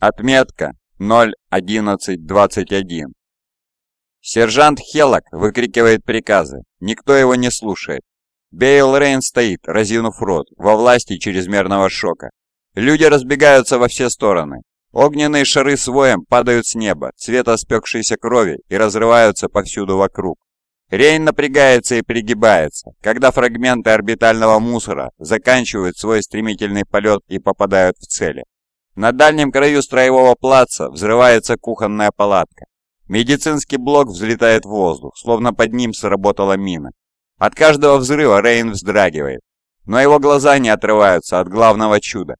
Отметка 0.11.21. Сержант Хеллок выкрикивает приказы. Никто его не слушает. Бейл Рейн стоит, разинув рот, во власти чрезмерного шока. Люди разбегаются во все стороны. Огненные шары с воем падают с неба, цвета спекшейся крови и разрываются повсюду вокруг. Рейн напрягается и пригибается, когда фрагменты орбитального мусора заканчивают свой стремительный полет и попадают в цели. На дальнем краю строевого плаца взрывается кухонная палатка. Медицинский блок взлетает в воздух, словно под ним сработала мина. От каждого взрыва Рейн вздрагивает, но его глаза не отрываются от главного чуда.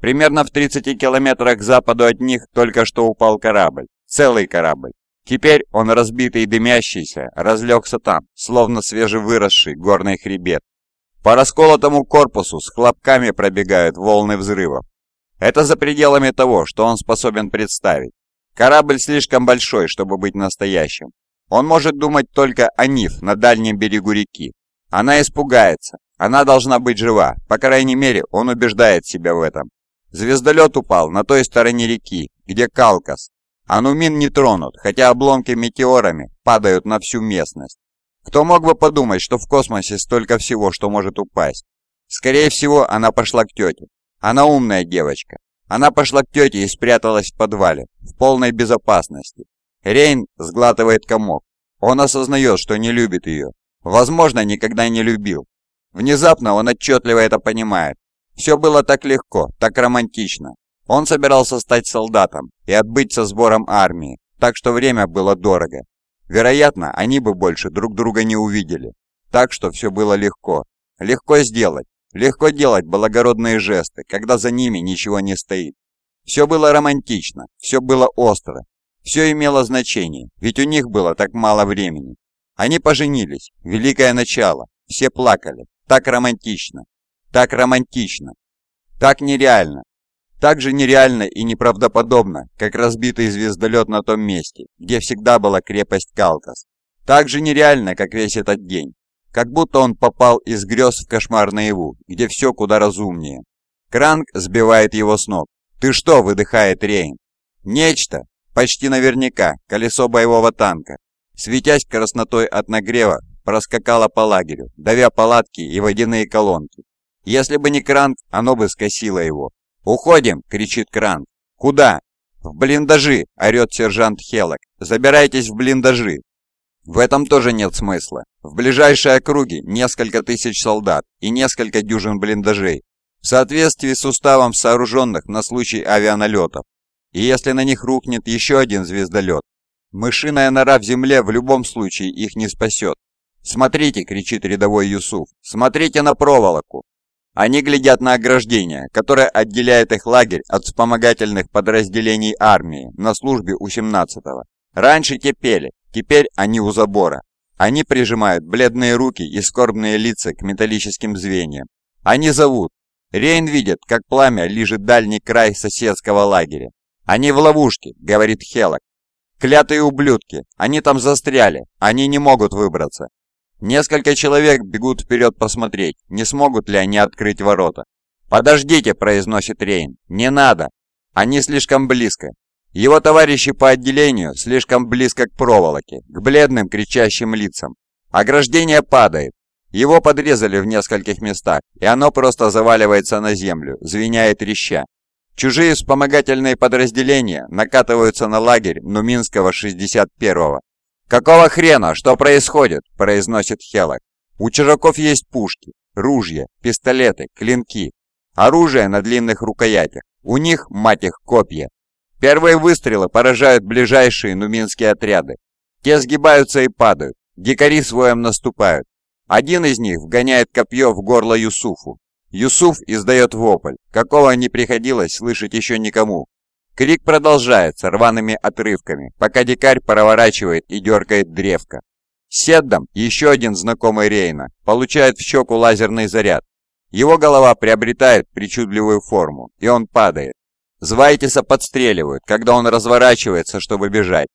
Примерно в 30 километрах к западу от них только что упал корабль, целый корабль. Теперь он разбитый и дымящийся, разлегся там, словно свежевыросший горный хребет. По расколотому корпусу с хлопками пробегают волны взрывов. Это за пределами того, что он способен представить. Корабль слишком большой, чтобы быть настоящим. Он может думать только о Ниф на дальнем берегу реки. Она испугается. Она должна быть жива. По крайней мере, он убеждает себя в этом. Звездолет упал на той стороне реки, где Калкас, Анумин не тронут, хотя обломки метеорами падают на всю местность. Кто мог бы подумать, что в космосе столько всего, что может упасть? Скорее всего, она пошла к тете. Она умная девочка. Она пошла к тете и спряталась в подвале, в полной безопасности. Рейн сглатывает комок. Он осознает, что не любит ее. Возможно, никогда не любил. Внезапно он отчетливо это понимает. Все было так легко, так романтично. Он собирался стать солдатом и отбыть со сбором армии, так что время было дорого. Вероятно, они бы больше друг друга не увидели. Так что все было легко. Легко сделать. Легко делать благородные жесты, когда за ними ничего не стоит. Все было романтично, все было остро. Все имело значение, ведь у них было так мало времени. Они поженились, великое начало, все плакали. Так романтично, так романтично, так нереально, так же нереально и неправдоподобно, как разбитый звездолет на том месте, где всегда была крепость Калкас. Так же нереально, как весь этот день. Как будто он попал из грез в кошмар наяву, где все куда разумнее. Кранк сбивает его с ног. «Ты что?» – выдыхает Рейн. «Нечто!» Почти наверняка, колесо боевого танка, светясь краснотой от нагрева, проскакало по лагерю, давя палатки и водяные колонки. Если бы не Кранк, оно бы скосило его, «Уходим!» — кричит Кран. «Куда?» «В блиндажи!» — орет сержант Хелок. «Забирайтесь в блиндажи!» В этом тоже нет смысла. В ближайшей округе несколько тысяч солдат и несколько дюжин блиндажей, в соответствии с уставом сооруженных на случай авианалетов. И если на них рухнет еще один звездолет, мышиная нора в земле в любом случае их не спасет. «Смотрите!» — кричит рядовой Юсуф. «Смотрите на проволоку!» Они глядят на ограждение, которое отделяет их лагерь от вспомогательных подразделений армии на службе у 17-го. Раньше те пели, теперь они у забора. Они прижимают бледные руки и скорбные лица к металлическим звеньям. Они зовут. Рейн видит, как пламя лижет дальний край соседского лагеря. «Они в ловушке», — говорит Хелок. «Клятые ублюдки! Они там застряли! Они не могут выбраться! Несколько человек бегут вперед посмотреть, не смогут ли они открыть ворота. «Подождите», — произносит Рейн, — «не надо. Они слишком близко. Его товарищи по отделению слишком близко к проволоке, к бледным кричащим лицам. Ограждение падает. Его подрезали в нескольких местах, и оно просто заваливается на землю, звеня и треща. Чужие вспомогательные подразделения накатываются на лагерь Нуминского 61-го, «Какого хрена? Что происходит?» – произносит Хелок. «У чужаков есть пушки, ружья, пистолеты, клинки, оружие на длинных рукоятях. У них, мать их, копья. Первые выстрелы поражают ближайшие нуминские отряды. Те сгибаются и падают. Дикари своем наступают. Один из них вгоняет копье в горло Юсуфу. Юсуф издает вопль, какого не приходилось слышать еще никому. Крик продолжается рваными отрывками, пока дикарь проворачивает и дергает древко. Седдам, еще один знакомый Рейна, получает в щеку лазерный заряд. Его голова приобретает причудливую форму, и он падает. Звайтиса подстреливают, когда он разворачивается, чтобы бежать.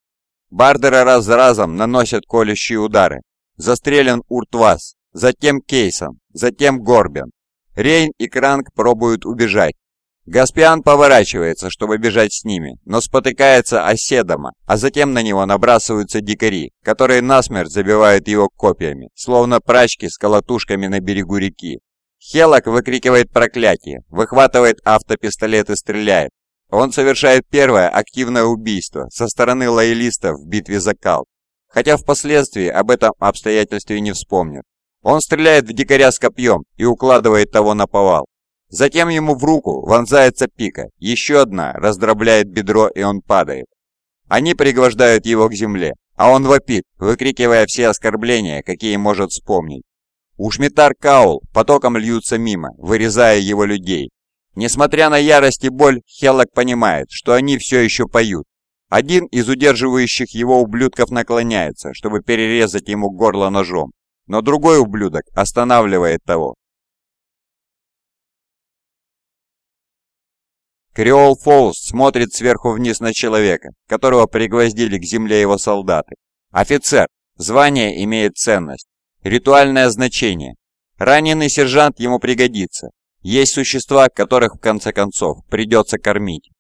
Бардеры раз за разом наносят колющие удары. Застрелен Уртвас, затем Кейсон, затем Горбен. Рейн и Кранк пробуют убежать, Гаспиан поворачивается, чтобы бежать с ними, но спотыкается о Седома, а затем на него набрасываются дикари, которые насмерть забивают его копьями, словно прачки с колотушками на берегу реки. Хелок выкрикивает проклятие, выхватывает автопистолет и стреляет. Он совершает первое активное убийство со стороны лоялистов в битве за Кал, хотя впоследствии об этом обстоятельстве не вспомнит. Он стреляет в дикаря с копьем и укладывает того на повал. Затем ему в руку вонзается пика, еще одна раздробляет бедро и он падает. Они пригвождают его к земле, а он вопит, выкрикивая все оскорбления, какие может вспомнить. Ушмитар Каул потоком льются мимо, вырезая его людей. Несмотря на ярость и боль, Хеллок понимает, что они все еще поют. Один из удерживающих его ублюдков наклоняется, чтобы перерезать ему горло ножом, но другой ублюдок останавливает того. Креол Фоус смотрит сверху вниз на человека, которого пригвоздили к земле его солдаты. Офицер. Звание имеет ценность. Ритуальное значение. Раненый сержант ему пригодится. Есть существа, которых в конце концов придется кормить.